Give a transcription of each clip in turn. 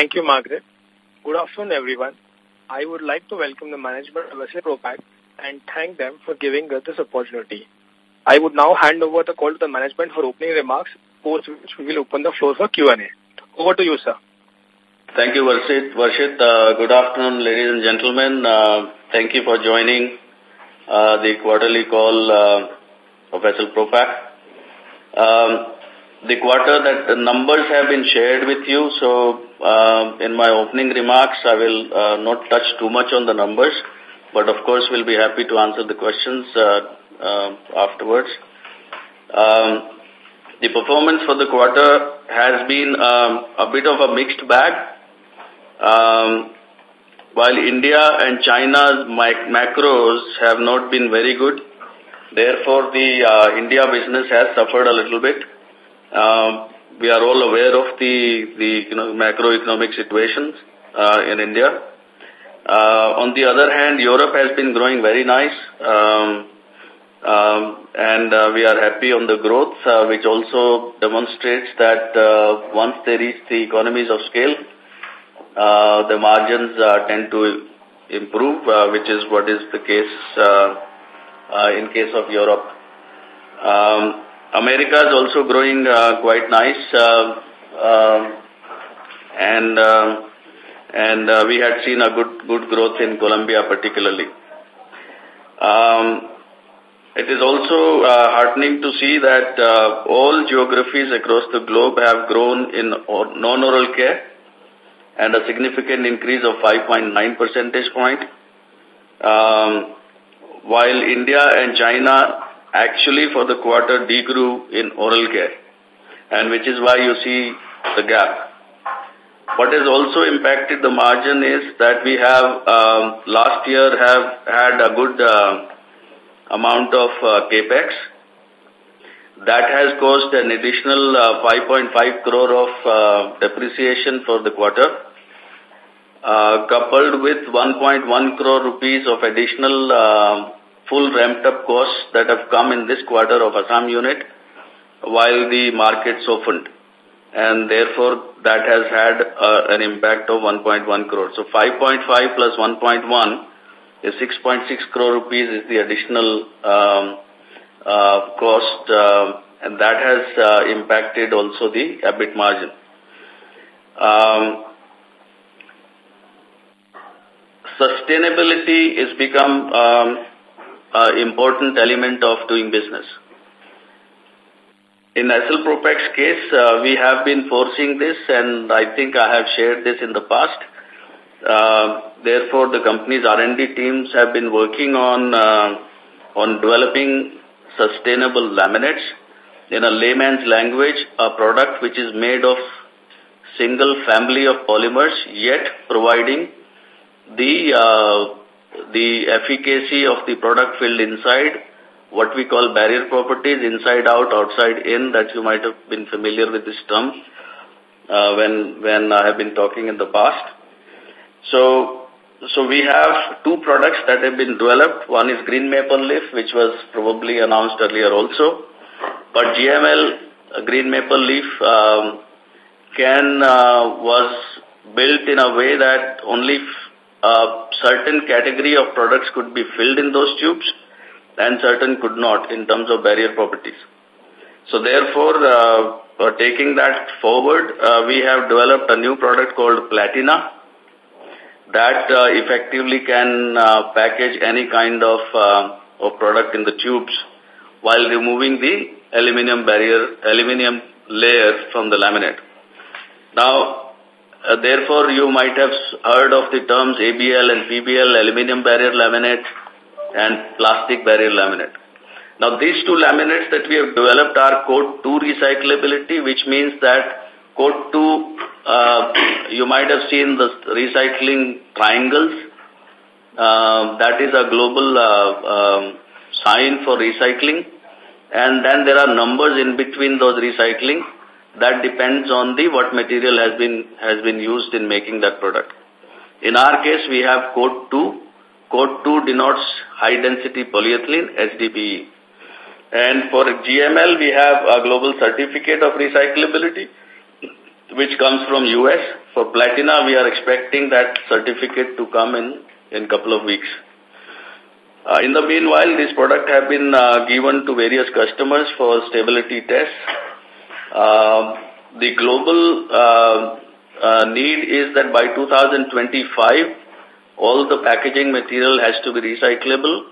Thank you, Margaret. Good afternoon, everyone. I would like to welcome the management of Essel Propack and thank them for giving us this opportunity. I would now hand over the call to the management for opening remarks, post which we will open the floor for Q&A. Over to you, sir. Thank you, Varshit. Varshit, uh, good afternoon, ladies and gentlemen. Uh, thank you for joining uh, the quarterly call uh, of Essel Propack. Um, the quarter that the numbers have been shared with you, so uh, in my opening remarks, I will uh, not touch too much on the numbers, but of course we'll be happy to answer the questions uh, uh, afterwards. Um, the performance for the quarter has been um, a bit of a mixed bag. Um, while India and China's macros have not been very good, therefore the uh, India business has suffered a little bit. Uh, we are all aware of the, the you know, macroeconomic situations uh, in India. Uh, on the other hand, Europe has been growing very nice, um, um, and uh, we are happy on the growth, uh, which also demonstrates that uh, once they reach the economies of scale, uh, the margins uh, tend to improve, uh, which is what is the case uh, uh, in case of Europe. Um, America is also growing uh, quite nice, uh, uh, and uh, and uh, we had seen a good good growth in Colombia particularly. Um, it is also uh, heartening to see that uh, all geographies across the globe have grown in non-oral care and a significant increase of 5.9 percentage point. Um, while India and China actually for the quarter degrew in oral care, and which is why you see the gap. What has also impacted the margin is that we have um, last year have had a good uh, amount of uh, capex. That has caused an additional uh, 5.5 crore of uh, depreciation for the quarter uh, coupled with 1.1 crore rupees of additional uh, full ramped up costs that have come in this quarter of Assam unit while the market softened. And therefore, that has had uh, an impact of 1.1 crore. So 5.5 plus 1.1 is 6.6 crore rupees is the additional um, uh, cost uh, and that has uh, impacted also the EBIT margin. Um, sustainability is become um, an important element of doing business. In Essel Propack's case, uh, we have been forcing this and I think I have shared this in the past. Uh, therefore, the company's R&D teams have been working on uh, on developing sustainable laminates. In a layman's language, a product which is made of single family of polymers, yet providing the uh, the efficacy of the product filled inside, what we call barrier properties, inside out, outside in, that you might have been familiar with this term uh, when when I have been talking in the past. So, so we have two products that have been developed. One is green maple leaf, which was probably announced earlier also. But GML uh, green maple leaf um, can uh, was built in a way that only a certain category of products could be filled in those tubes and certain could not in terms of barrier properties. So therefore, uh, uh, taking that forward, uh, we have developed a new product called Platina that uh, effectively can uh, package any kind of, uh, of product in the tubes while removing the aluminium barrier, aluminium layer from the laminate. Now, uh, therefore, you might have heard of the terms ABL and PBL, aluminium barrier laminate and plastic barrier laminate. Now, these two laminates that we have developed are code 2 recyclability, which means that code 2, uh, you might have seen the recycling triangles. Uh, that is a global uh, um, sign for recycling. And then there are numbers in between those recycling that depends on the what material has been has been used in making that product. In our case, we have code 2. Code 2 denotes high density polyethylene, HDPE. And for GML, we have a global certificate of recyclability. which comes from US. For Platina, we are expecting that certificate to come in in couple of weeks. Uh, in the meanwhile, this product have been uh, given to various customers for stability tests. Uh, the global uh, uh, need is that by 2025, all the packaging material has to be recyclable.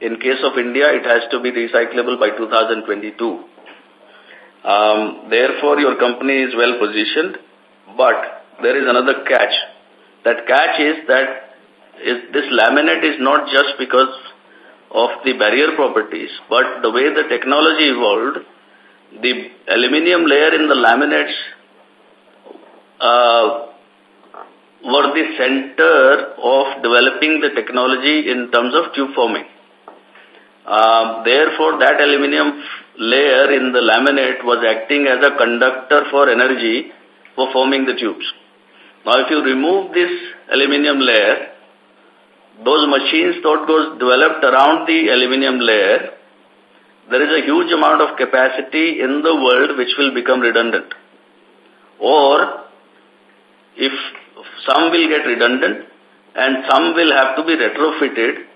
In case of India, it has to be recyclable by 2022. Um, therefore, your company is well positioned, but there is another catch. That catch is that is this laminate is not just because of the barrier properties, but the way the technology evolved, the aluminium layer in the laminates uh, were the center of developing the technology in terms of tube forming. Uh, therefore, that aluminium layer in the laminate was acting as a conductor for energy for forming the tubes. Now, if you remove this aluminium layer, those machines that was developed around the aluminium layer, there is a huge amount of capacity in the world which will become redundant. Or, if some will get redundant and some will have to be retrofitted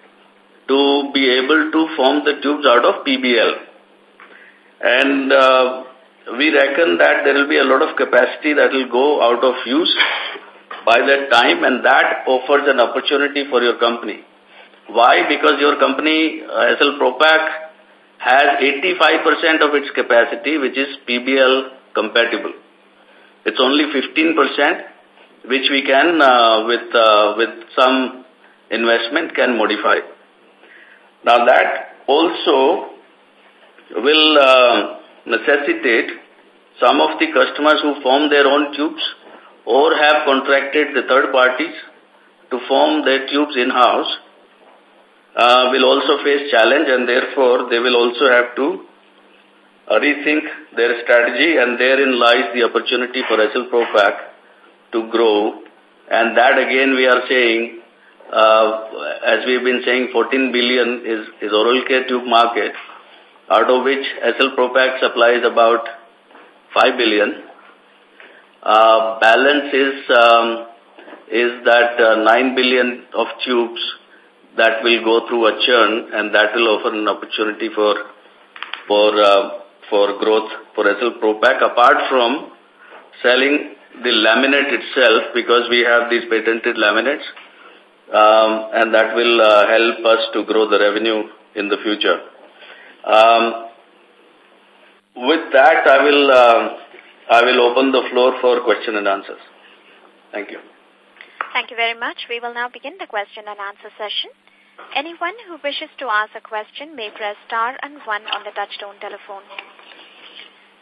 to be able to form the tubes out of PBL. And uh, we reckon that there will be a lot of capacity that will go out of use by that time and that offers an opportunity for your company. Why? Because your company, uh, Essel Propack, has 85% of its capacity which is PBL compatible. It's only 15% which we can, uh, with, uh, with some investment, can modify. Now that also will uh, necessitate some of the customers who form their own tubes or have contracted the third parties to form their tubes in-house uh, will also face challenge and therefore they will also have to uh, rethink their strategy and therein lies the opportunity for Essel Propack to grow and that again we are saying uh, as we've been saying, 14 billion is, is oral care tube market, out of which Essel Propack supplies about 5 billion. Uh, balance is, um, is that uh, 9 billion of tubes that will go through a churn and that will offer an opportunity for, for, uh, for growth for Essel Propack apart from selling the laminate itself because we have these patented laminates um, and that will uh, help us to grow the revenue in the future. Um, with that, I will uh, I will open the floor for question and answers. Thank you. Thank you very much. We will now begin the question and answer session. Anyone who wishes to ask a question may press star and one on the touchtone telephone.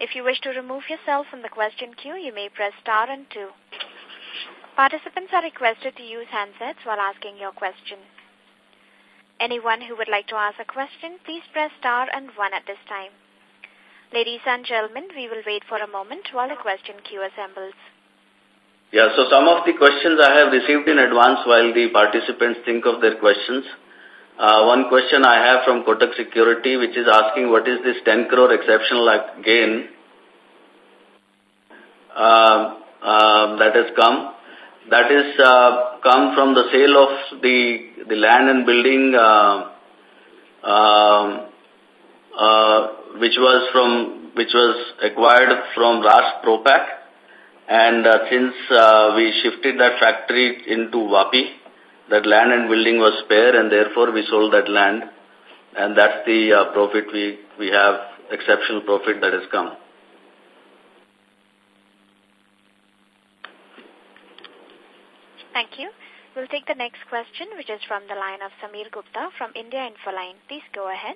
If you wish to remove yourself from the question queue, you may press star and two. Participants are requested to use handsets while asking your question. Anyone who would like to ask a question, please press star and one at this time. Ladies and gentlemen, we will wait for a moment while the question queue assembles. Yeah, so some of the questions I have received in advance while the participants think of their questions. Uh, one question I have from Kotak Security, which is asking what is this 10 crore exceptional gain? Uh, uh, that has come. That is uh, come from the sale of the the land and building uh, uh, uh, which was from which was acquired from Ras Propack and uh, since uh, we shifted that factory into Vapi that land and building was spare and therefore we sold that land and that's the uh, profit we we have exceptional profit that has come Thank you. We'll take the next question, which is from the line of Samir Gupta from India Infoline. Please go ahead.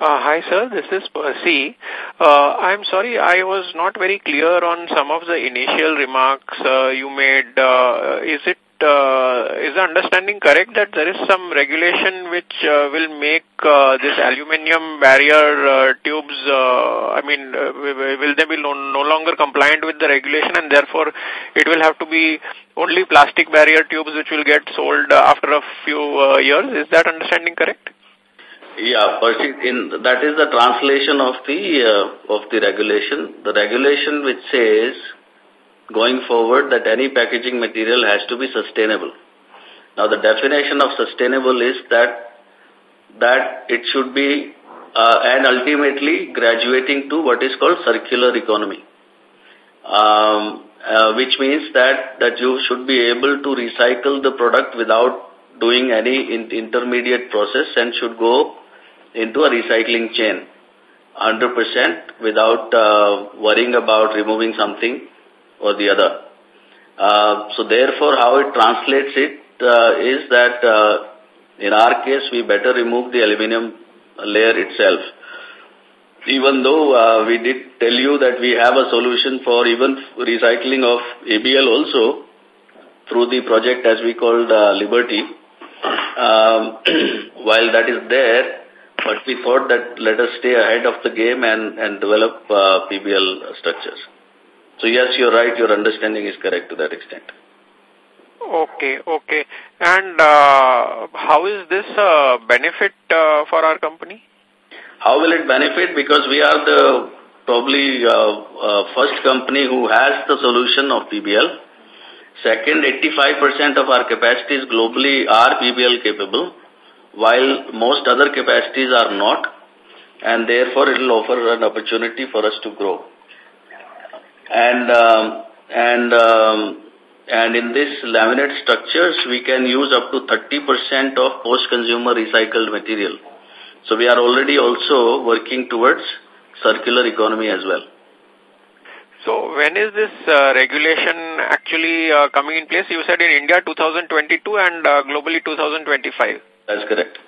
Uh, hi, sir. This is Percy. Uh, I'm sorry, I was not very clear on some of the initial remarks uh, you made. Uh, is it is the understanding correct that there is some regulation which uh, will make uh, this aluminium barrier uh, tubes, uh, I mean, uh, will they be no, no longer compliant with the regulation and therefore it will have to be only plastic barrier tubes which will get sold uh, after a few uh, years? Is that understanding correct? Yeah, in, that is the translation of the uh, of the regulation. The regulation which says going forward that any packaging material has to be sustainable. Now, the definition of sustainable is that that it should be uh, and ultimately graduating to what is called circular economy, um, uh, which means that that you should be able to recycle the product without doing any in intermediate process and should go into a recycling chain. 100% without uh, worrying about removing something or the other. Uh, so therefore, how it translates it uh, is that uh, in our case, we better remove the aluminum layer itself. Even though uh, we did tell you that we have a solution for even recycling of ABL also through the project as we called uh, Liberty, um, while that is there, but we thought that let us stay ahead of the game and, and develop uh, PBL structures. So yes, you're right, your understanding is correct to that extent. Okay, okay. And uh, how is this uh, benefit uh, for our company? How will it benefit? Because we are the probably uh, uh, first company who has the solution of PBL. Second, 85% of our capacities globally are PBL capable, while most other capacities are not, and therefore it will offer an opportunity for us to grow. And um, and um, and in this laminate structures, we can use up to 30% of post-consumer recycled material. So we are already also working towards circular economy as well. So when is this uh, regulation actually uh, coming in place? You said in India 2022 and uh, globally 2025. That's correct.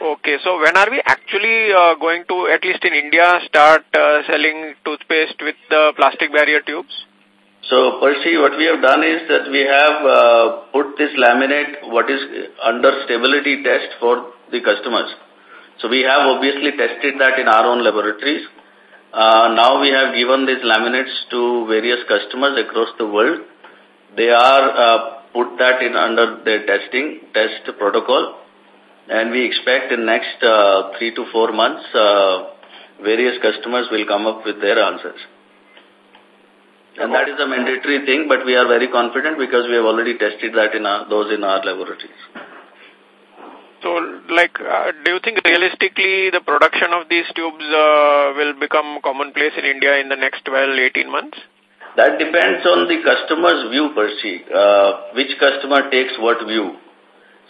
Okay, so when are we actually uh, going to, at least in India, start uh, selling toothpaste with the plastic barrier tubes? So, Percy, what we have done is that we have uh, put this laminate, what is under stability test for the customers. So, we have obviously tested that in our own laboratories. Uh, now we have given these laminates to various customers across the world. They are uh, put that in under their testing, test protocol. And we expect in next uh, three to four months, uh, various customers will come up with their answers. And that is a mandatory thing, but we are very confident because we have already tested that in our, those in our laboratories. So, like, uh, do you think realistically the production of these tubes uh, will become commonplace in India in the next 12, 18 months? That depends on the customer's view, Percy. Uh, which customer takes what view?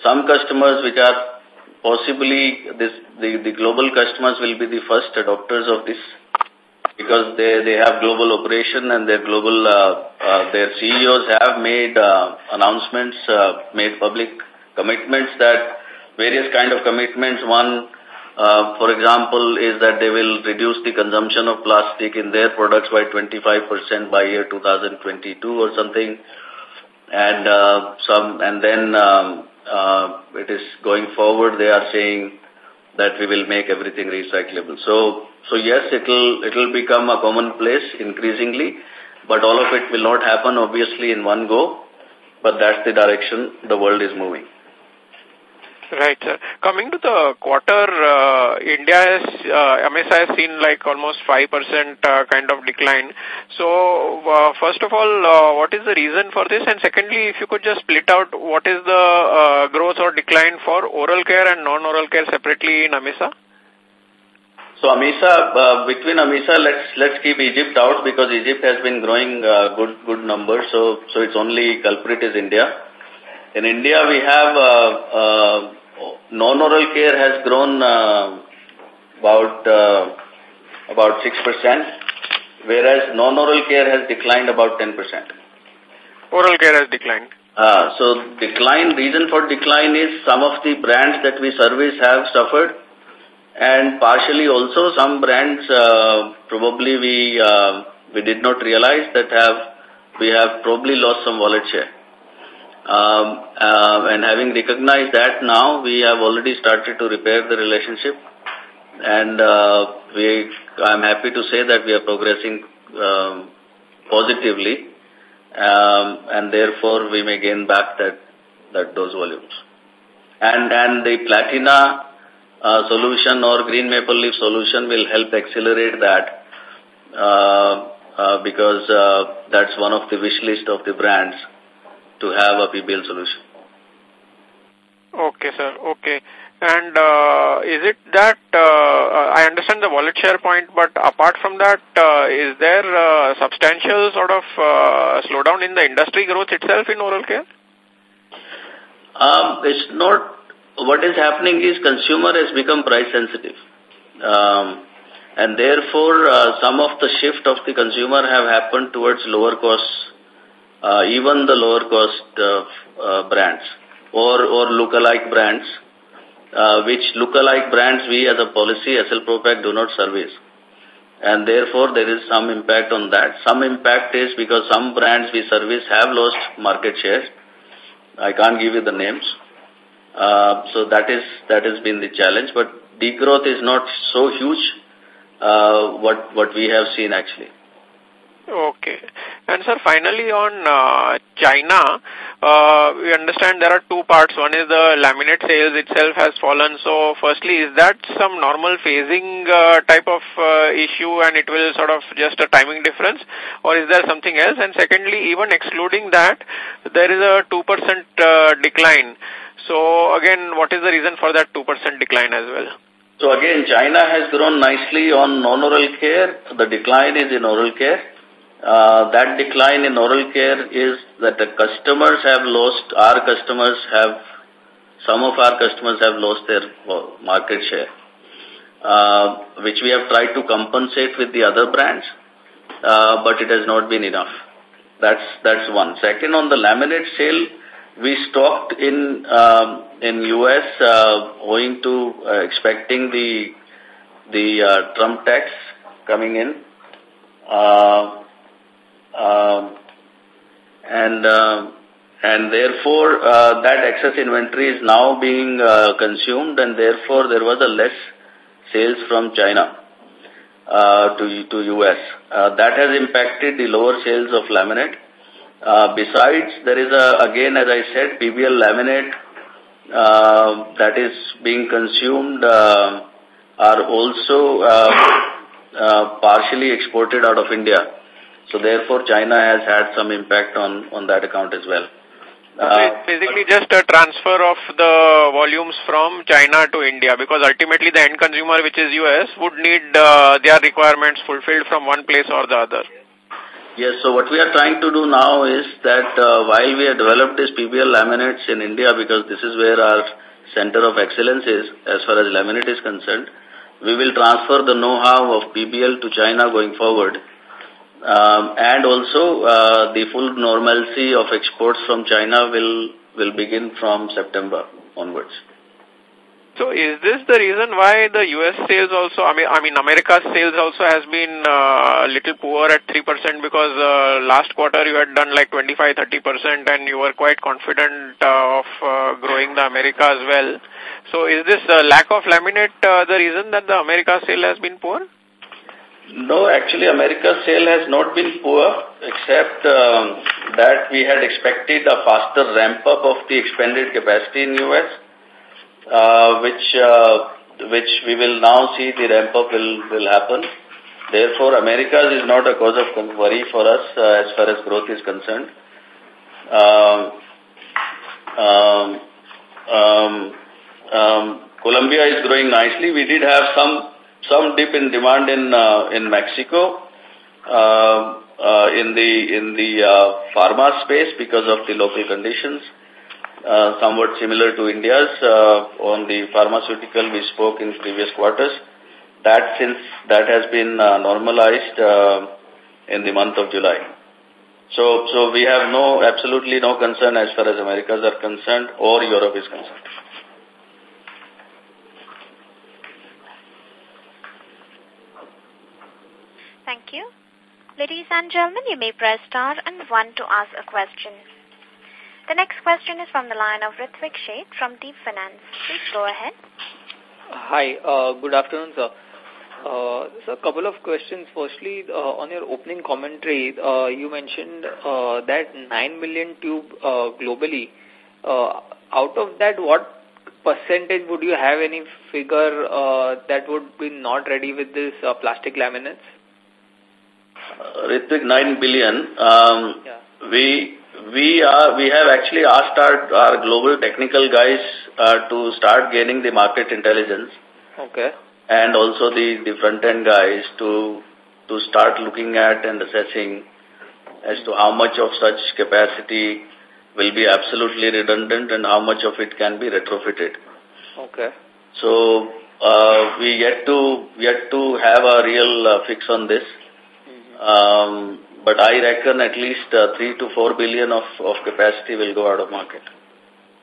Some customers which are possibly this, the, the global customers will be the first adopters of this because they, they have global operation and their global, uh, uh, their CEOs have made uh, announcements, uh, made public commitments that various kind of commitments. One, uh, for example, is that they will reduce the consumption of plastic in their products by 25% by year 2022 or something. And uh, some, and then um, uh, it is going forward. They are saying that we will make everything recyclable. So so yes, it will it will become a commonplace increasingly, but all of it will not happen obviously in one go. But that's the direction the world is moving. Right, sir. Coming to the quarter, uh, India has, uh, has seen like almost 5% uh, kind of decline. So, uh, first of all, uh, what is the reason for this? And secondly, if you could just split out what is the uh, growth or decline for oral care and non-oral care separately in AMESA? So AMESA, uh, between AMESA, let's let's keep Egypt out because Egypt has been growing uh, good good numbers. So so its only culprit is India. In India, we have uh, uh, non-oral care has grown uh, about uh, about six percent, whereas non-oral care has declined about ten percent. Oral care has declined. Uh, so decline reason for decline is some of the brands that we service have suffered and partially also some brands uh, probably we uh, we did not realize that have we have probably lost some wallet share. Um, uh, and having recognized that now, we have already started to repair the relationship. And uh, we, I'm happy to say that we are progressing um, positively. Um, and therefore, we may gain back that, that those volumes. And, and the Platina uh, solution or green maple leaf solution will help accelerate that. Uh, uh, because uh, that's one of the wish list of the brands to have a PBL solution. Okay, sir. Okay. And uh, is it that, uh, I understand the wallet share point, but apart from that, uh, is there uh, substantial sort of uh, slowdown in the industry growth itself in oral care? Um, it's not, what is happening is consumer has become price sensitive. Um, and therefore, uh, some of the shift of the consumer have happened towards lower cost, uh, even the lower cost uh, uh, brands or, or lookalike brands uh, which look-alike brands we as a policy, Essel Propack, do not service. And therefore, there is some impact on that. Some impact is because some brands we service have lost market share. I can't give you the names. Uh, so that is that has been the challenge. But degrowth is not so huge. Uh, what what we have seen actually. Okay. And sir, finally on uh, China, uh, we understand there are two parts. One is the laminate sales itself has fallen. So firstly, is that some normal phasing uh, type of uh, issue and it will sort of just a timing difference or is there something else? And secondly, even excluding that, there is a 2% uh, decline. So again, what is the reason for that 2% decline as well? So again, China has grown nicely on non-oral care. The decline is in oral care. Uh, that decline in oral care is that the customers have lost, our customers have, some of our customers have lost their market share, uh, which we have tried to compensate with the other brands, uh, but it has not been enough. That's, that's one. Second, on the laminate sale, we stocked in, um, in US, uh, owing to uh, expecting the, the uh, Trump tax coming in. Um, and uh, and therefore uh, that excess inventory is now being uh, consumed and therefore there was a less sales from China uh, to to US. Uh, that has impacted the lower sales of laminate. Uh, besides, there is a again as I said PBL laminate uh, that is being consumed are also uh, uh, partially exported out of India. So therefore, China has had some impact on, on that account as well. Uh, basically just a transfer of the volumes from China to India because ultimately the end consumer which is US would need uh, their requirements fulfilled from one place or the other. Yes, so what we are trying to do now is that uh, while we have developed this PBL laminates in India because this is where our center of excellence is as far as laminate is concerned, we will transfer the know-how of PBL to China going forward um, and also uh, the full normalcy of exports from China will will begin from September onwards. So is this the reason why the US sales also, I mean, I mean America's sales also has been uh, a little poor at 3% because uh, last quarter you had done like 25-30% and you were quite confident uh, of uh, growing the America as well. So is this uh, lack of laminate uh, the reason that the America sale has been poor? No, actually America's sale has not been poor except um, that we had expected a faster ramp up of the expanded capacity in US, uh, which uh, which we will now see the ramp up will, will happen. Therefore, Americas is not a cause of worry for us uh, as far as growth is concerned. Um, um, um, um, Colombia is growing nicely. We did have some some dip in demand in uh, in Mexico uh, uh, in the in the uh, pharma space because of the local conditions. Uh, somewhat similar to India's uh, on the pharmaceutical we spoke in previous quarters. That since that has been uh, normalized uh, in the month of July. So so we have no absolutely no concern as far as Americas are concerned or Europe is concerned. Thank you. Ladies and gentlemen, you may press star and one to ask a question. The next question is from the line of Ritvik Sheth from Deep Finance. Please go ahead. Hi, uh, good afternoon, sir. Uh, so a couple of questions. Firstly, uh, on your opening commentary, uh, you mentioned that 9 million tube uh, globally. Uh, out of that, what percentage would you have any figure that would be not ready with this plastic laminates? Ritvik, 9 billion. Um, yeah. We we are we have actually asked our, our global technical guys uh, to start gaining the market intelligence. Okay. And also the, the front end guys to to start looking at and assessing as to how much of such capacity will be absolutely redundant and how much of it can be retrofitted. Okay. So uh, we yet to yet to have a real uh, fix on this. Um, but I reckon at least uh, 3 to 4 billion of, of capacity will go out of market.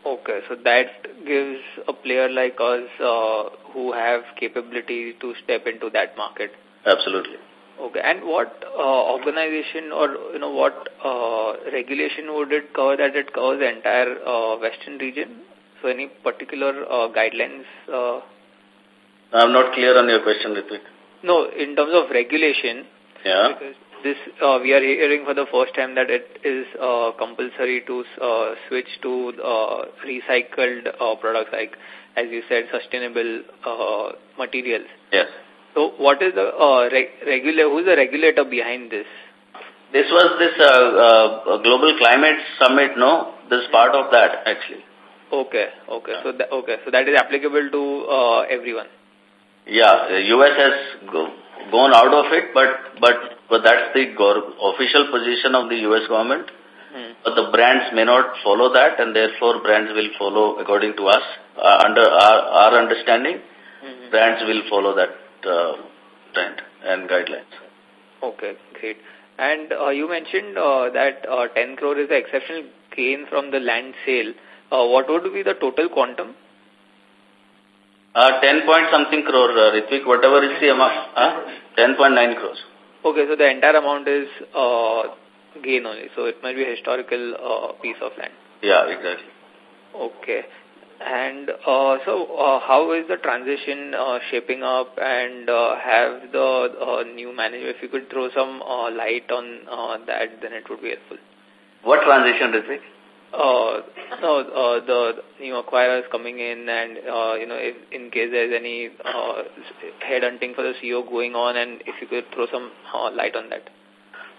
Okay, so that gives a player like us uh, who have capability to step into that market. Absolutely. Okay, and what uh, organization or you know what uh, regulation would it cover that it covers the entire uh, western region? So any particular uh, guidelines? Uh, I'm not clear on your question, Ritvik. No, in terms of regulation. Yeah. Because this uh, we are hearing for the first time that it is uh, compulsory to uh, switch to uh, recycled uh, products like, as you said, sustainable uh, materials. Yes. So, what is the uh, reg regulator? Who is the regulator behind this? This was this uh, uh, global climate summit. No, this is part of that actually. Okay. Okay. So, okay. So that is applicable to uh, everyone. Yeah, U.S. has go, gone out of it, but but but that's the official position of the U.S. government. Hmm. But the brands may not follow that, and therefore brands will follow according to us. Uh, under our, our understanding, hmm. brands will follow that uh, trend and guidelines. Okay, great. And uh, you mentioned uh, that uh, 10 crore is the exceptional gain from the land sale. Uh, what would be the total quantum? Uh, 10 point something crore, uh, whatever is the amount. Uh, 10.9 crores. Okay, so the entire amount is uh, gain only. So it might be a historical uh, piece of land. Yeah, exactly. Okay. And uh, so uh, how is the transition uh, shaping up and uh, have the uh, new manager, if you could throw some uh, light on uh, that, then it would be helpful. What transition, Ritvik? Uh, no, uh, the new acquirers coming in and, uh, you know, if, in case there's any uh, headhunting for the CEO going on and if you could throw some uh, light on that.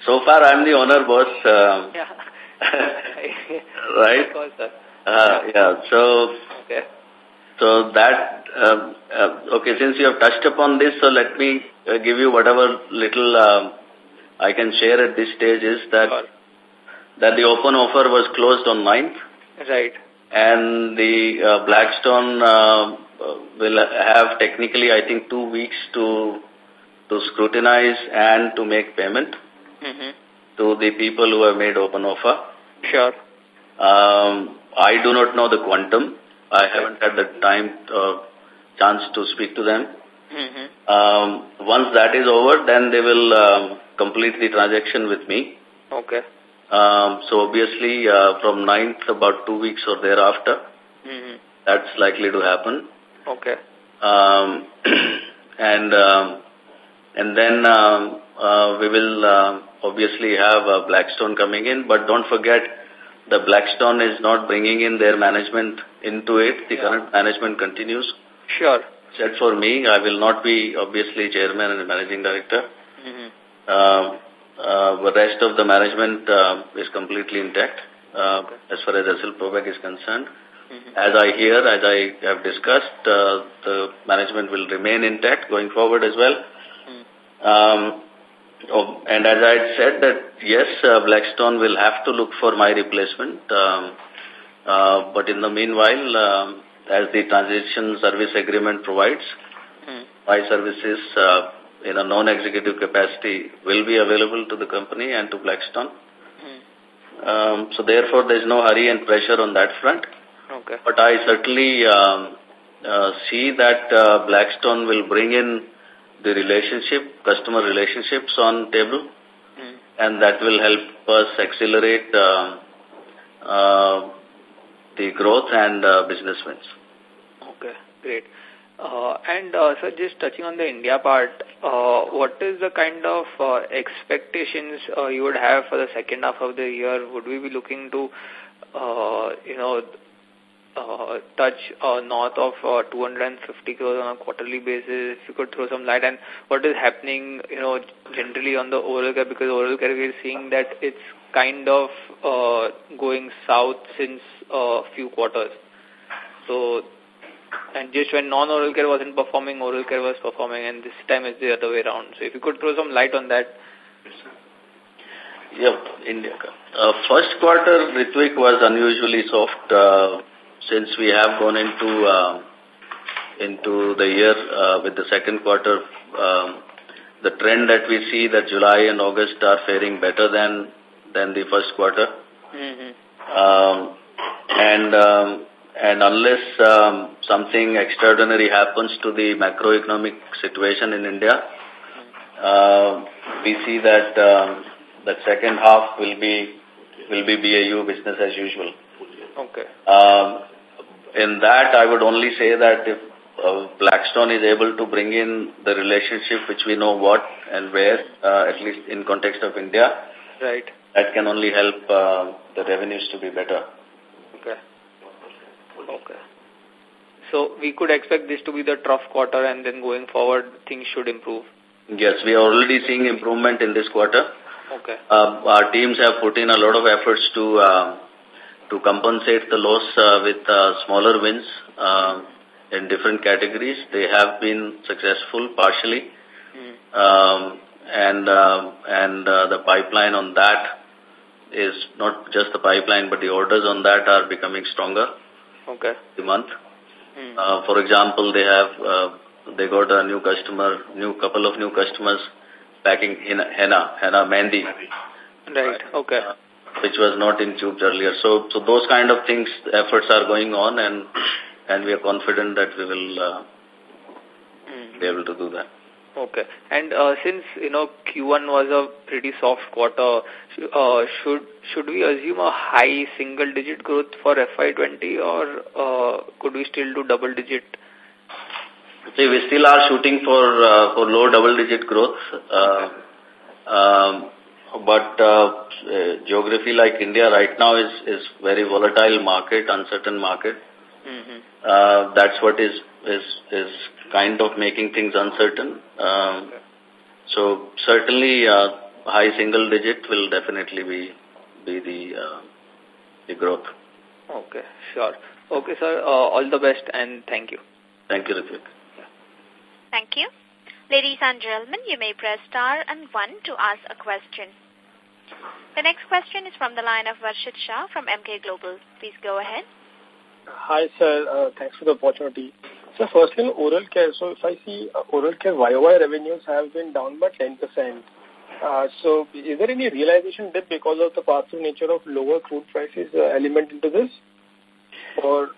So far, I'm the owner boss. Uh, yeah. right? Of course, sir. Uh, yeah, so, okay. so that, uh, uh, okay, since you have touched upon this, so let me uh, give you whatever little uh, I can share at this stage is that sure that the open offer was closed on 9th. Right. And the uh, Blackstone uh, will have technically, I think, two weeks to to scrutinize and to make payment mm -hmm. to the people who have made open offer. Sure. Um, I do not know the quantum. I haven't had the time, uh, chance to speak to them. Mm -hmm. um, once that is over, then they will um, complete the transaction with me. Okay. Um, so obviously uh, from 9th, about two weeks or thereafter, mm -hmm. that's likely to happen. Okay. Um, and um, and then um, uh, we will uh, obviously have uh, Blackstone coming in, but don't forget the Blackstone is not bringing in their management into it. The yeah. current management continues. Sure. Except for me, I will not be obviously chairman and managing director. Mm -hmm. uh, the rest of the management uh, is completely intact uh, okay. as far as Essel Propack is concerned. Mm -hmm. As I hear, as I have discussed, uh, the management will remain intact going forward as well. Mm. Um, oh, and as I had said that, yes, uh, Blackstone will have to look for my replacement. Um, uh, but in the meanwhile, um, as the transition service agreement provides, mm. my services uh, in a non-executive capacity will be available to the company and to Blackstone. Hmm. Um, so therefore, there is no hurry and pressure on that front. Okay. But I certainly um, uh, see that uh, Blackstone will bring in the relationship, customer relationships on table, hmm. and that will help us accelerate uh, uh, the growth and uh, business wins. Okay, great. Uh, and uh, so just touching on the India part, uh, what is the kind of uh, expectations uh, you would have for the second half of the year? Would we be looking to, uh, you know, uh, touch uh, north of uh, 250 crores on a quarterly basis. If you could throw some light on what is happening, you know, generally on the oral care, because oral care we're seeing that it's kind of uh, going south since a uh, few quarters. So, and just when non-oral care wasn't performing, oral care was performing, and this time it's the other way around. So if you could throw some light on that. Yep, India. Uh, first quarter, Ritvik was unusually soft. Uh, since we have gone into uh, into the year uh, with the second quarter, um, the trend that we see that July and August are faring better than than the first quarter. Mm -hmm. um, and um, and unless um, something extraordinary happens to the macroeconomic situation in India, uh, we see that um, the second half will be will be BAU business as usual. Okay. Um, in that, I would only say that if uh, Blackstone is able to bring in the relationship which we know what and where, uh, at least in context of India, right. that can only help uh, the revenues to be better. Okay. Okay. So we could expect this to be the trough quarter and then going forward things should improve. Yes, we are already seeing improvement in this quarter. Okay. Uh, our teams have put in a lot of efforts to uh, to compensate the loss uh, with uh, smaller wins uh, in different categories. They have been successful partially. Mm. Um, and and uh, the pipeline on that is not just the pipeline, but the orders on that are becoming stronger. Okay. The month. Mm. Uh, for example, they have uh, they got a new customer, new couple of new customers packing in henna, henna mehndi. Right. Okay. Uh, which was not in tubes earlier. So, so those kind of things, efforts are going on, and and we are confident that we will uh, mm. be able to do that. Okay. And uh, since you know Q1 was a pretty soft quarter, uh, should should we assume a high single digit growth for FY20, or uh, could we still do double digit? See, we still are shooting for uh, for low double digit growth. Uh, um, but uh, geography like India right now is, is very volatile market, uncertain market. Uh, that's what is, is, is kind of making things uncertain. Um. So certainly uh, high single digit will definitely be, be the, uh, the growth. Okay, sure. Okay, sir. Uh, all the best and thank you. Thank you, Ritvik. Thank you. Ladies and gentlemen, you may press star and one to ask a question. The next question is from the line of Varshit Shah from Emkay Global. Please go ahead. Hi, sir. Uh, thanks for the opportunity. So firstly, in oral care, so if I see uh, oral care YOY revenues have been down by 10%. Uh, so is there any realization dip because of the passive nature of lower crude prices uh, element into this? Or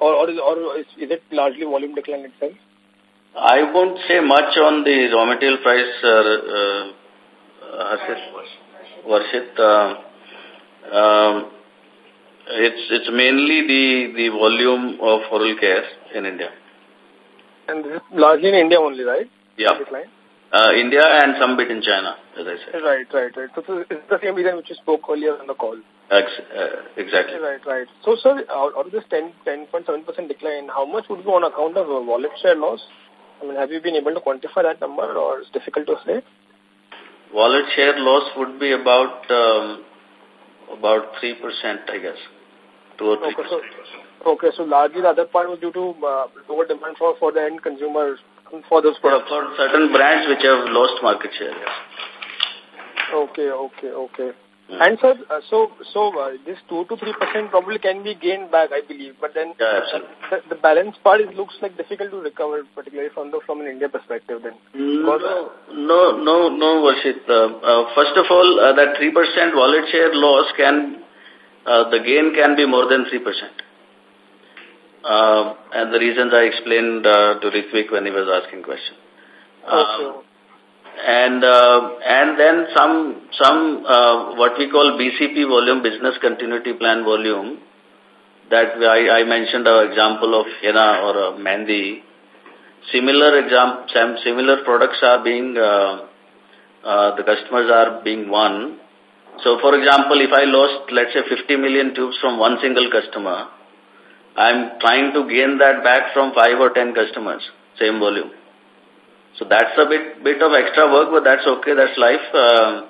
or, or, is, or is, is it largely volume decline itself? I won't say much on the raw material price, uh, uh, Varshit, uh, um, it's it's mainly the the volume of oral care in India. And this is largely in India only, right? Yeah. Uh, India and some bit in China, as I said. Right, right, right. So, it's the same reason which you spoke earlier on the call. Ex uh, exactly. Right, right. So, sir, out, out of this 10, 10.7% decline, how much would be on account of wallet share loss? I mean, have you been able to quantify that number or it's difficult to say? wallet share loss would be about um, about 3%, I guess. 2 or 3. Okay, so, okay, so largely the other part was due to uh, lower demand for, for the end consumers for those products. Yeah, for certain brands which have lost market share, yes. Okay, okay, okay. Mm. And sir, uh, so so uh, this two to three percent probably can be gained back, I believe. But then yeah, the, the balance part is looks like difficult to recover, particularly from the from an India perspective. Then no, no, no, no, Varshit. Uh, uh, first of all, uh, that three percent wallet share loss can uh, the gain can be more than three percent. Uh, and the reasons I explained uh, to Ritvik when he was asking question. Okay. Um, and uh, and then some some uh, what we call BCP volume, business continuity plan volume, that I, I mentioned an example of henna or a mehndi. Similar exam, similar products are being uh, uh, the customers are being won. So, for example, if I lost let's say 50 million tubes from one single customer, I'm trying to gain that back from five or ten customers, same volume. So that's a bit bit of extra work, but that's okay, that's life. Uh,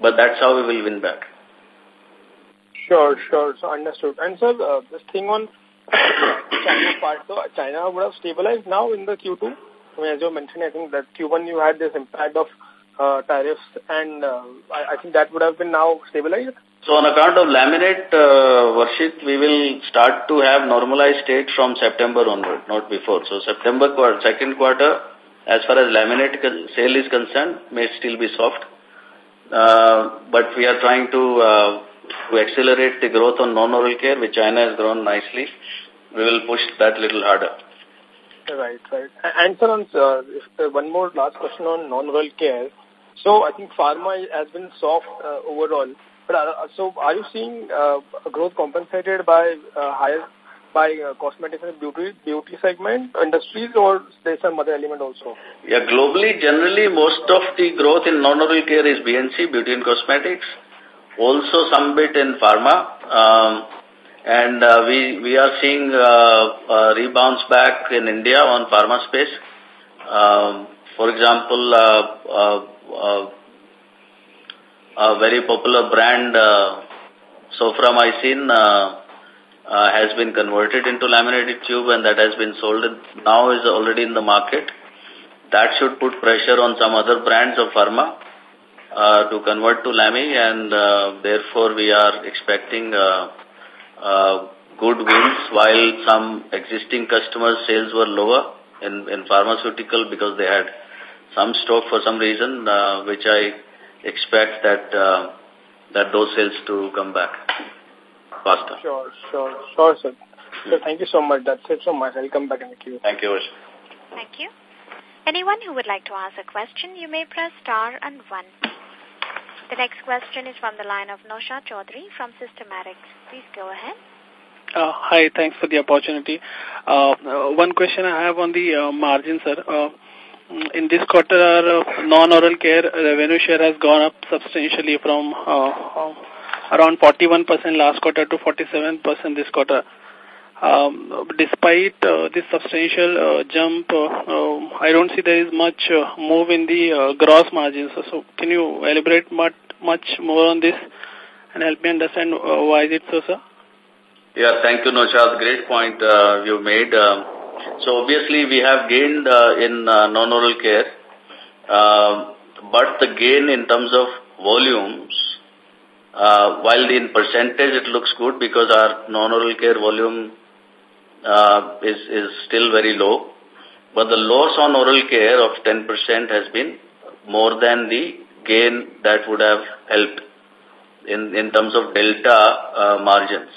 but that's how we will win back. Sure, sure. So understood. And sir, uh, this thing on China part, so China would have stabilized now in the Q2. I mean, as you mentioned, I think that Q1 you had this impact of uh, tariffs, and uh, I, I think that would have been now stabilized. So on account of laminate, uh, Varshit, we will start to have normalized state from September onward, not before. So September quarter, second quarter, as far as laminate sale is concerned, may still be soft. Uh, but we are trying to, uh, to accelerate the growth on non-oral care, which China has grown nicely. We will push that little harder. Right, right. And sir, on, uh, if, uh, one more last question on non-oral care. So I think pharma has been soft uh, overall. But uh, so are you seeing uh, growth compensated by uh, higher by uh, cosmetics and beauty beauty segment industries or there's some other element also? Yeah, globally, generally, most of the growth in non-oral care is BNC, beauty and cosmetics. Also, some bit in pharma. Um, and uh, we we are seeing uh, uh, rebounds back in India on pharma space. Um, for example, uh, uh, uh, a very popular brand, uh, Soframycin, uh, uh, has been converted into laminated tube and that has been sold now is already in the market. That should put pressure on some other brands of pharma uh, to convert to Lamy and uh, therefore we are expecting uh, good wins while some existing customers sales were lower in, in pharmaceutical because they had some stock for some reason uh, which I expect that uh, that those sales to come back faster. Sure, sure, sure, sir. So thank you so much. That's it from my side. I'll come back in the queue. Thank you. Thank you. Anyone who would like to ask a question, you may press star and one. The next question is from the line of Nosha Chaudhary from Systematix. Please go ahead. Uh, hi, thanks for the opportunity. Uh, uh, one question I have on the uh, margin, sir. Uh, in this quarter, our uh, non-oral care revenue share has gone up substantially from uh, uh, around 41% last quarter to 47% this quarter. Um, despite uh, this substantial uh, jump, uh, uh, I don't see there is much uh, move in the uh, gross margins. So, so can you elaborate much, much more on this and help me understand uh, why is it so, sir? Yeah, thank you, Noshad. Great point uh, you made. Um, so obviously we have gained uh, in uh, non-oral care, uh, but the gain in terms of volumes, uh, while in percentage it looks good because our non-oral care volume uh, is, is still very low, but the loss on oral care of 10% has been more than the gain that would have helped in, in terms of delta uh, margins.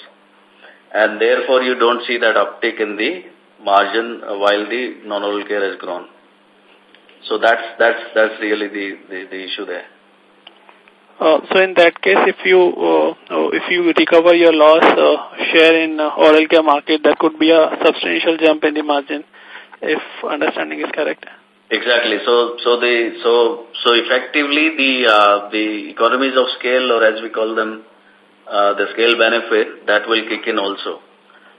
And therefore you don't see that uptick in the margin while the non-oral care has grown. So that's that's that's really the the, the issue there. Uh, so in that case, if you uh, if you recover your loss uh, share in uh, oral care market, that could be a substantial jump in the margin, if understanding is correct. Exactly. So so the so so effectively the uh, the economies of scale, or as we call them, uh, the scale benefit that will kick in also.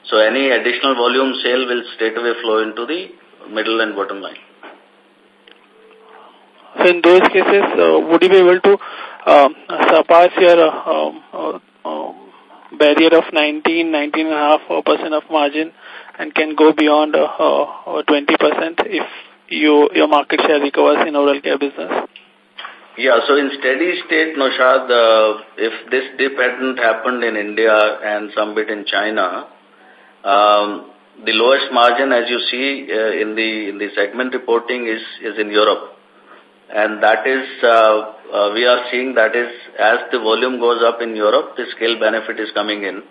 So any additional volume sale will straight away flow into the middle and bottom line. So in those cases, uh, would you be able to uh, surpass your uh, um, uh, um, barrier of 19, 19.5% of margin and can go beyond uh, 20% if you your market share recovers in oral care business? Yeah, so in steady state, Noshad, uh, if this dip hadn't happened in India and some bit in China, um, the lowest margin, as you see uh, in the in the segment reporting, is is in Europe, and that is uh, uh, we are seeing that is as the volume goes up in Europe, the scale benefit is coming in,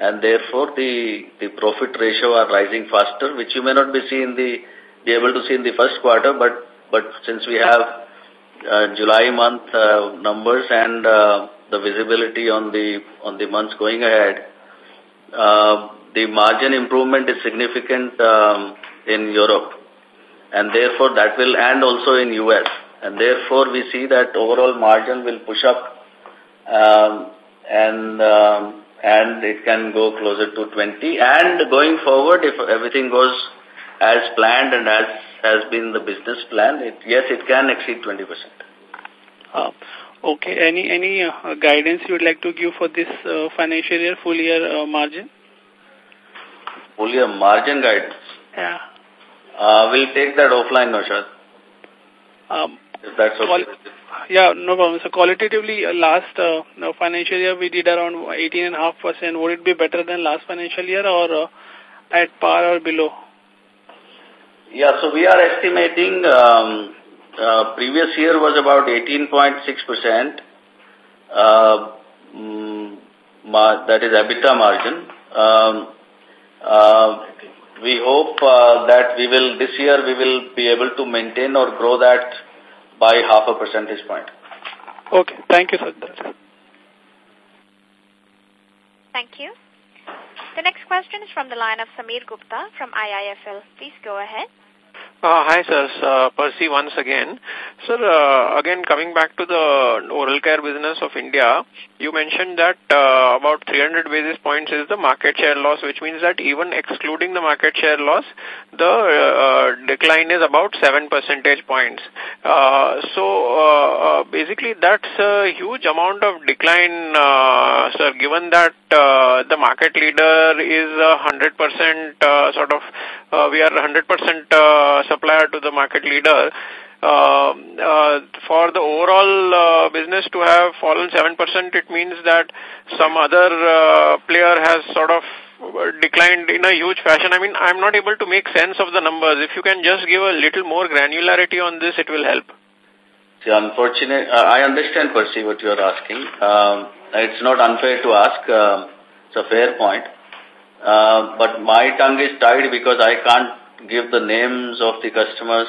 and therefore the the profit ratio are rising faster, which you may not be seeing the be able to see in the first quarter, but but since we have uh, July month uh, numbers and uh, the visibility on the on the months going ahead. Uh, the margin improvement is significant um, in Europe and therefore that will and also in US and therefore we see that overall margin will push up um, and um, and it can go closer to 20. And going forward, if everything goes as planned and as has been the business plan, it, yes, it can exceed 20%. Uh, okay. Any any uh, guidance you would like to give for this uh, financial year, full year uh, margin? Full year margin guidance? Yeah. Uh, we'll take that offline, Naushad. Um, if that's okay. Yeah, no problem. So qualitatively, uh, last uh, financial year we did around 18.5%. Would it be better than last financial year or uh, at par or below? Yeah, so we are estimating um, uh, previous year was about 18.6%. Uh, mm, that is EBITDA margin. Um, we hope uh, that we will this year we will be able to maintain or grow that by half a percentage point. Okay. Thank you, sir. Thank you. The next question is from the line of Samir Gupta from IIFL. Please go ahead. Uh, hi, sir. Uh, Percy once again. Sir, uh, again, coming back to the oral care business of India, you mentioned that uh, about 300 basis points is the market share loss, which means that even excluding the market share loss, the uh, decline is about 7 percentage points. Uh, so, uh, uh, basically, that's a huge amount of decline, uh, sir, given that uh, the market leader is a 100% uh, sort of, uh, we are 100% uh, supplier to the market leader. Uh, uh, for the overall uh, business to have fallen 7%, it means that some other uh, player has sort of declined in a huge fashion. I mean, I'm not able to make sense of the numbers. If you can just give a little more granularity on this, it will help. See, unfortunate, uh, I understand, Percy, what you are asking. Um, it's not unfair to ask. Uh, it's a fair point. Uh, but my tongue is tied because I can't give the names of the customers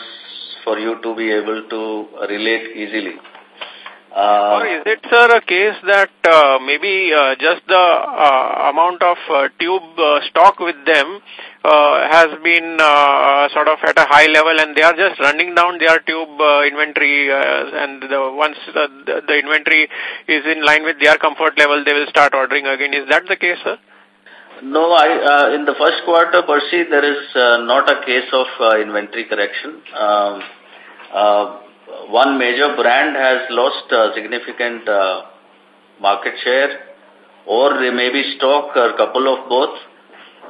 for you to be able to relate easily. Uh, or is it, sir, a case that uh, maybe uh, just the uh, amount of uh, tube uh, stock with them has been sort of at a high level and they are just running down their tube inventory and the, once the, the inventory is in line with their comfort level, they will start ordering again. Is that the case, sir? No, I, uh, in the first quarter, Percy, there is uh, not a case of uh, inventory correction. Um, uh, one major brand has lost uh, significant uh, market share or there may be stock or couple of both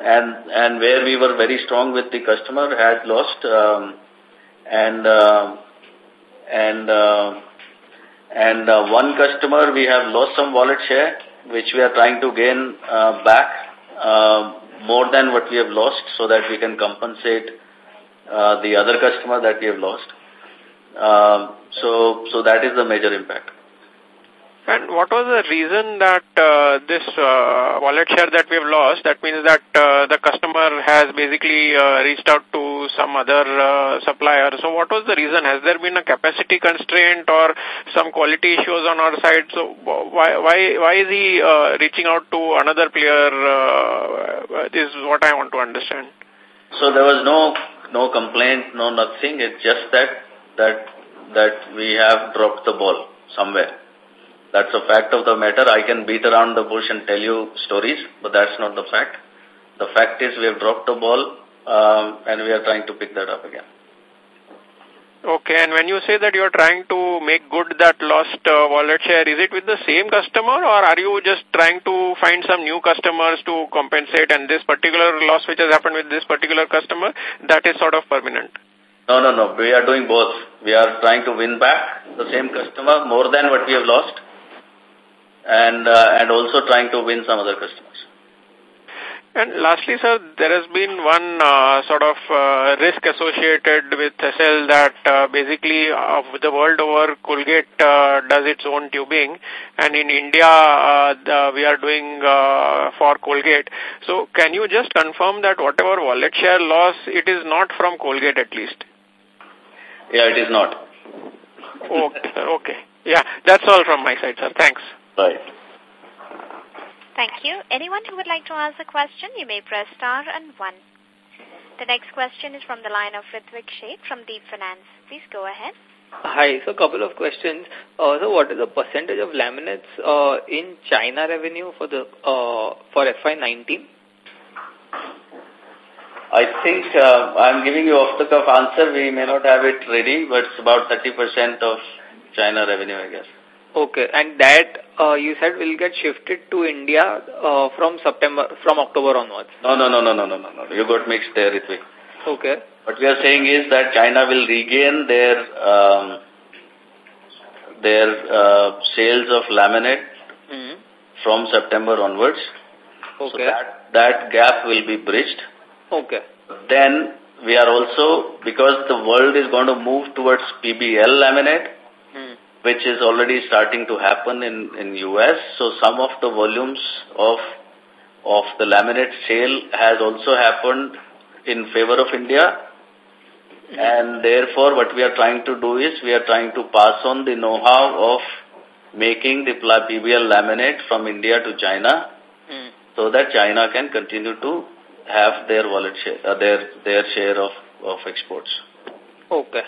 and and where we were very strong with the customer has lost um, and uh, and uh, and uh, one customer we have lost some wallet share which we are trying to gain uh, back uh, more than what we have lost so that we can compensate uh, the other customer that we have lost. Um, so, so that is the major impact. And what was the reason that uh, this uh, wallet share that we have lost, that means that uh, the customer has basically uh, reached out to some other uh, supplier. So what was the reason? Has there been a capacity constraint or some quality issues on our side? So why why why is he uh, reaching out to another player? Uh, this is what I want to understand. So there was no no complaint, no nothing. It's just that that that we have dropped the ball somewhere. That's a fact of the matter. I can beat around the bush and tell you stories, but that's not the fact. The fact is we have dropped the ball um, and we are trying to pick that up again. Okay, and when you say that you are trying to make good that lost uh, wallet share, is it with the same customer or are you just trying to find some new customers to compensate and this particular loss which has happened with this particular customer, that is sort of permanent? No, no, no. We are doing both. We are trying to win back the same customer more than what we have lost and uh, and also trying to win some other customers. And lastly, sir, there has been one uh, sort of uh, risk associated with Essel that uh, basically uh, the world over Colgate uh, does its own tubing and in India uh, the, we are doing uh, for Colgate. So can you just confirm that whatever wallet share loss, it is not from Colgate at least? Yeah, it is not. okay, okay. Yeah, that's all from my side, sir. Thanks. Right. Thank you. Anyone who would like to ask a question, you may press star and one. The next question is from the line of Ritvik Sheth from Deep Finance. Please go ahead. Hi. So, a couple of questions. Uh, so, what is the percentage of laminates uh, in China revenue for the uh, for FY19? I think uh, I'm giving you off the cuff answer. We may not have it ready, but it's about 30% of China revenue, I guess. Okay, and that uh, you said will get shifted to India uh, from September, from October onwards. No, no, no, no, no, no, no, no. You got mixed there, Ritvik. Okay. What we are saying is that China will regain their um, their uh, sales of laminate Mm -hmm. from September onwards. Okay. So that, that gap will be bridged. Okay. Then we are also, because the world is going to move towards PBL laminate. Which is already starting to happen in, in US. So some of the volumes of, of the laminate sale has also happened in favor of India. And therefore, what we are trying to do is we are trying to pass on the know-how of making the PBL laminate from India to China mm. so that China can continue to have their wallet share, uh, their their share of of exports. Okay.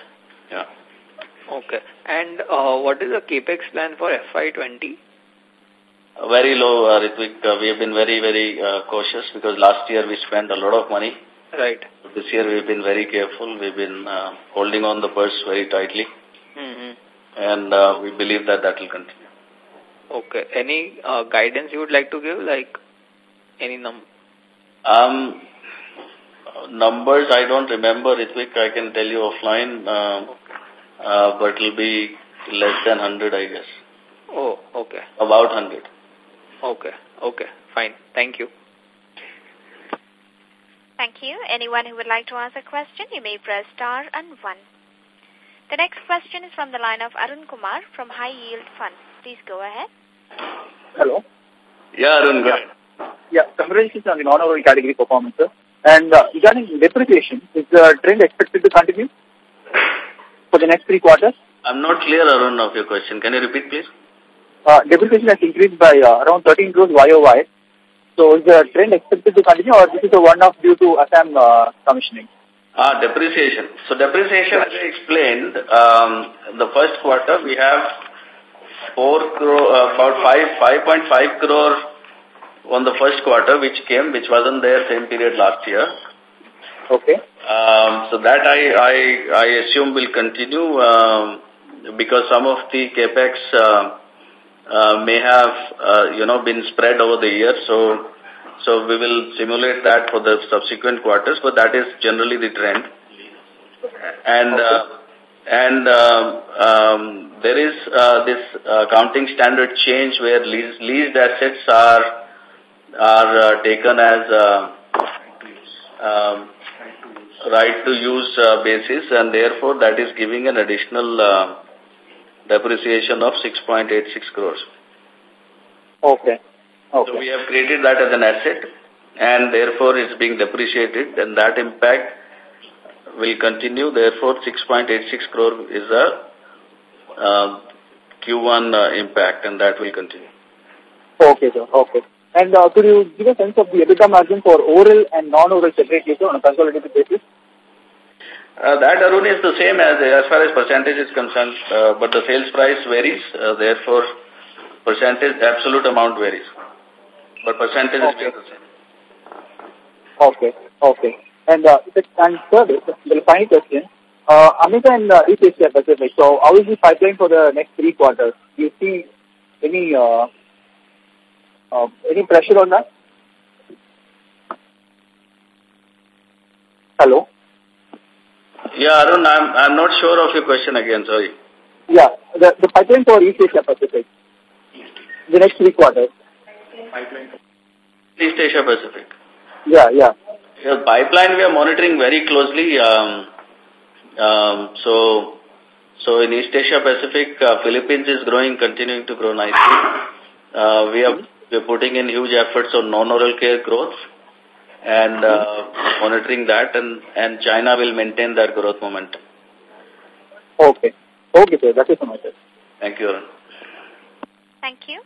Yeah. Okay. And uh, what is the capex plan for FY20? Uh, very low, uh, Ritvik. Uh, we have been very, very uh, cautious because last year we spent a lot of money. Right. This year we've been very careful. We've been uh, holding on the purse very tightly. Mm -hmm. And uh, we believe that that will continue. Okay. Any uh, guidance you would like to give? Like any number? Um, numbers I don't remember, Ritvik. I can tell you offline. Uh, uh, but it will be less than 100, I guess. Oh, okay. About 100. Okay. Okay. Fine. Thank you. Thank you. Anyone who would like to ask a question, you may press star and one. The next question is from the line of Arun Kumar from High Yield Fund. Please go ahead. Hello. Yeah, Arun, go ahead. Yeah, congratulations on the non-oral category performance, sir. And uh, regarding depreciation, is the trend expected to continue for the next three quarters? I'm not clear, Arun, of your question. Can you repeat, please? Uh, depreciation has increased by uh, around 13 crores YOY. So is the trend expected to continue or this is a one-off due to Assam uh, commissioning? Ah, depreciation. So depreciation, as I explained, um, the first quarter we have four crore, uh, about five, 5.5 crore on the first quarter, which came, which wasn't there same period last year. Okay. Um, so that I, I, I assume will continue um, because some of the capex uh, uh, may have, uh, you know, been spread over the year. So, so we will simulate that for the subsequent quarters, but that is generally the trend. And, uh, and uh, um, there is uh, this accounting standard change where leased, leased assets are, are uh, taken as uh, um, right to use uh, basis and therefore that is giving an additional uh, depreciation of 6.86 crores. Okay. Okay. So we have created that as an asset and therefore it's being depreciated and that impact will continue. Therefore 6.86 crore is a uh, Q1 uh, impact and that will continue. Okay, sir. Okay. And uh, could you give a sense of the EBITDA margin for oral and non-oral separately sir, on a consolidated basis? Uh, that, Arun, is the same as as far as percentage is concerned, uh, but the sales price varies, uh, therefore percentage, absolute amount varies. But percentage Okay. is still the same. Okay. Okay. And, uh, and third, the final question. Uh, AMESA and uh, East Asia Pacific, so how is the pipeline for the next three quarters? Do you see any, uh, uh, any pressure on that? Hello? Yeah, Arun, I'm, I'm not sure of your question again, sorry. Yeah, the, the pipeline for East Asia Pacific, the next three quarters. Pipeline. East Asia Pacific. Yeah, yeah. The pipeline we are monitoring very closely. Um, um, so, so in East Asia Pacific, uh, Philippines is growing, continuing to grow nicely. Uh, we are we are putting in huge efforts on non-oral care growth and uh, monitoring that, and and China will maintain that growth momentum. Okay. Okay, sir. That is so much. sir. Thank you, Arun. Thank you.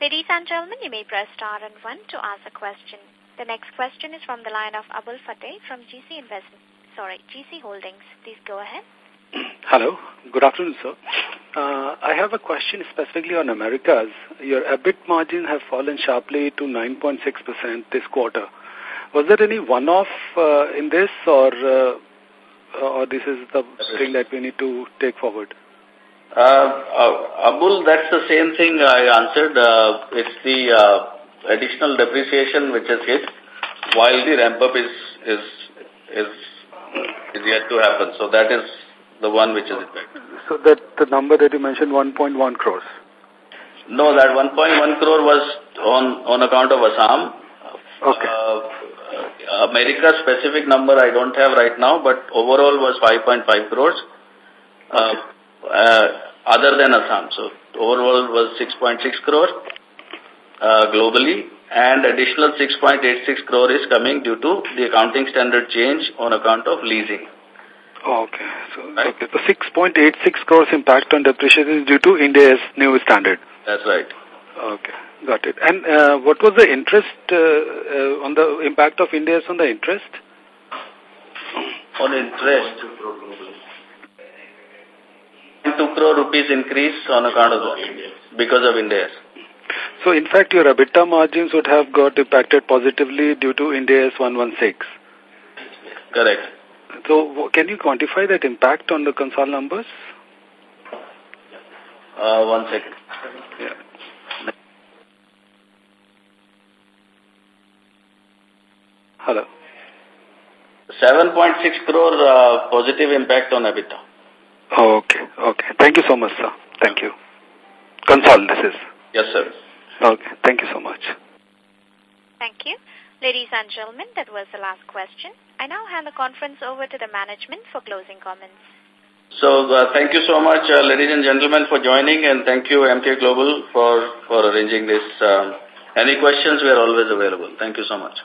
Ladies and gentlemen, you may press star and one to ask a question. The next question is from the line of Abul Fateh from GC Investment. Sorry, GC Holdings. Please go ahead. Hello. Good afternoon, sir. Uh, I have a question specifically on Americas. Your EBIT margin have fallen sharply to 9.6% this quarter. Was there any one-off uh, in this or uh, or this is the thing that we need to take forward? Uh, uh, Abul, that's the same thing I answered. Uh, it's the uh, additional depreciation which has hit while the ramp-up is, is, is, is yet to happen. So that is the one which is impacted. So that the number that you mentioned, 1.1 crores? No, that 1.1 crore was on, on account of Assam. Okay. Uh, America specific number I don't have right now, but overall was 5.5 crores. Uh, uh, other than Assam. So overall was 6.6 crore uh, globally and additional 6.86 crore is coming due to the accounting standard change on account of leasing. Okay. So, right. okay. The 6.86 crores impact on depreciation is due to Ind AS new standard. That's right. Okay. Got it. And uh, what was the interest uh, uh, on the impact of Ind AS on the interest? On interest. 2 crore rupees increase on account of that because of Ind AS. So, in fact, your EBITDA margins would have got impacted positively due to Ind AS 116. Correct. So, can you quantify that impact on the console numbers? Uh, one second. Yeah. Hello. 7.6 crore uh, positive impact on EBITDA. Okay, okay. Thank you so much, sir. Thank you. Console, this is. Yes, sir. Okay, thank you so much. Thank you. Ladies and gentlemen, that was the last question. I now hand the conference over to the management for closing comments. So, uh, thank you so much, uh, ladies and gentlemen, for joining, and thank you, Emkay Global, for, for arranging this. Um, any questions, we are always available. Thank you so much.